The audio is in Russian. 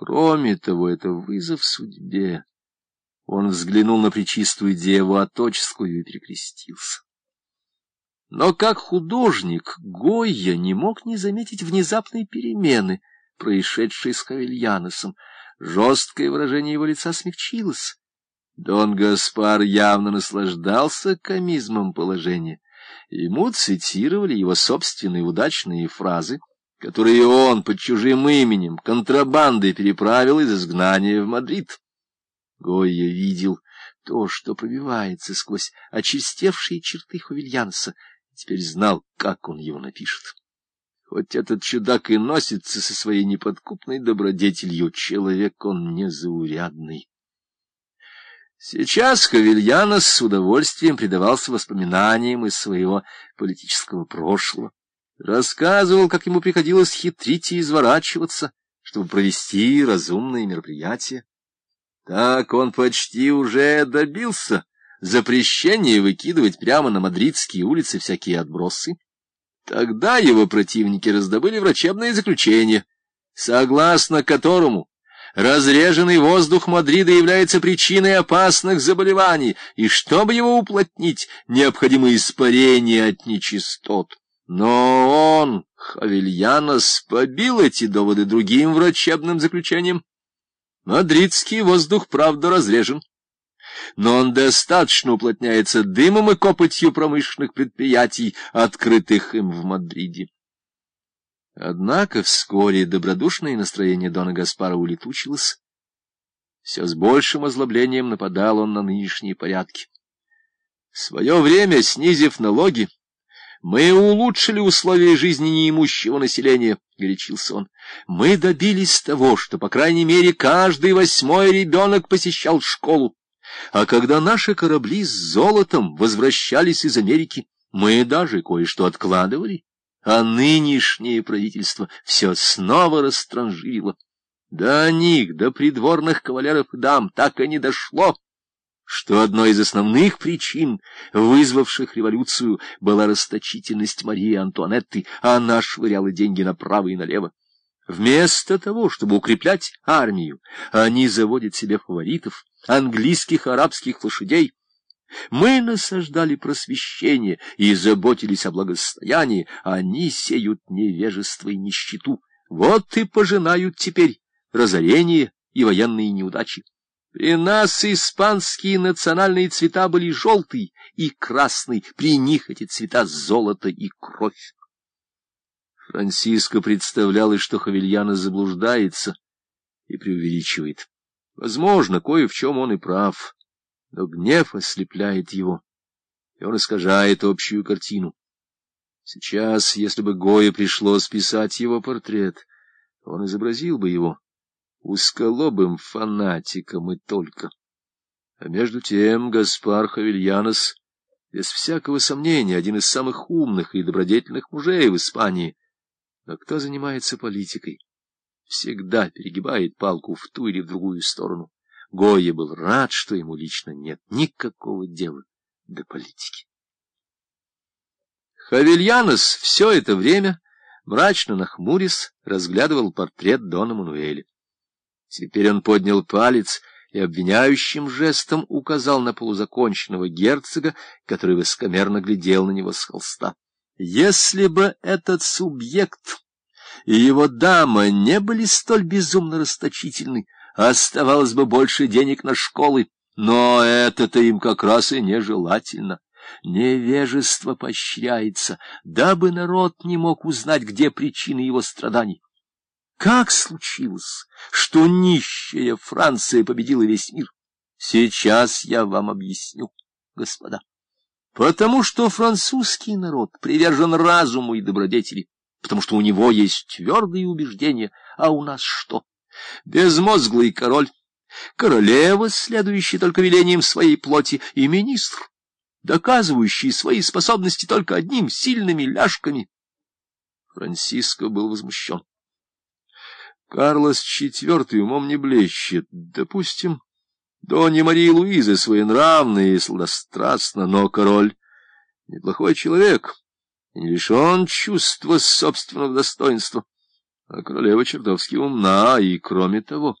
Кроме того, это вызов судьбе. Он взглянул на причистую деву Оточескую и перекрестился. Но как художник Гойя не мог не заметить внезапной перемены, происшедшей с Хавельяносом. Жесткое выражение его лица смягчилось. Дон Гаспар явно наслаждался комизмом положения. Ему цитировали его собственные удачные фразы, которые он под чужим именем контрабандой переправил из изгнания в Мадрид. Гойя видел то, что пробивается сквозь очистевшие черты Хувильянса, теперь знал, как он его напишет. Хоть этот чудак и носится со своей неподкупной добродетелью, человек он незаурядный. Сейчас Хавильянос с удовольствием предавался воспоминаниям из своего политического прошлого. Рассказывал, как ему приходилось хитрить и изворачиваться, чтобы провести разумные мероприятия. Так он почти уже добился запрещение выкидывать прямо на мадридские улицы всякие отбросы. Тогда его противники раздобыли врачебное заключение, согласно которому разреженный воздух Мадрида является причиной опасных заболеваний, и чтобы его уплотнить, необходимо испарение от нечистот. Но он, Хавильянос, побил эти доводы другим врачебным заключением. Мадридский воздух, правда, разрежен но он достаточно уплотняется дымом и копотью промышленных предприятий, открытых им в Мадриде. Однако вскоре добродушное настроение Дона Гаспара улетучилось. Все с большим озлоблением нападал он на нынешние порядки. В свое время, снизив налоги, мы улучшили условия жизни неимущего населения, — горячился он. Мы добились того, что, по крайней мере, каждый восьмой ребенок посещал школу. А когда наши корабли с золотом возвращались из Америки, мы даже кое-что откладывали, а нынешнее правительство все снова растранжило. До них, до придворных кавалеров и дам, так и не дошло, что одной из основных причин, вызвавших революцию, была расточительность Марии Антуанетты, а она швыряла деньги направо и налево. Вместо того, чтобы укреплять армию, они заводят себе фаворитов, английских арабских лошадей. Мы насаждали просвещение и заботились о благосостоянии, они сеют невежество и нищету. Вот и пожинают теперь разорение и военные неудачи. При нас испанские национальные цвета были желтый и красный, при них эти цвета золото и кровь. Франциско представлялось, что Хавильяна заблуждается и преувеличивает. Возможно, кое в чем он и прав, но гнев ослепляет его, и он искажает общую картину. Сейчас, если бы Гое пришлось писать его портрет, он изобразил бы его узколобым фанатиком и только. А между тем Гаспар Хавильянос, без всякого сомнения, один из самых умных и добродетельных мужей в Испании, но кто занимается политикой, всегда перегибает палку в ту или в другую сторону. Гойя был рад, что ему лично нет никакого дела до политики. Хавильянос все это время, мрачно нахмурясь, разглядывал портрет Дона Мануэля. Теперь он поднял палец и обвиняющим жестом указал на полузаконченного герцога, который высокомерно глядел на него с холста. Если бы этот субъект и его дама не были столь безумно расточительны, оставалось бы больше денег на школы, но это-то им как раз и нежелательно. Невежество поощряется, дабы народ не мог узнать, где причины его страданий. Как случилось, что нищая Франция победила весь мир? Сейчас я вам объясню, господа потому что французский народ привержен разуму и добродетели, потому что у него есть твердые убеждения, а у нас что? Безмозглый король, королева, следующая только велением своей плоти, и министр, доказывающий свои способности только одним сильными ляжками. Франциско был возмущен. Карлос IV умом не блещет, допустим, Донья Мария Луиза своенравная и сладострастна, но король неплохой человек, не лишен чувства собственного достоинства. А королева чертовски умна, и, кроме того,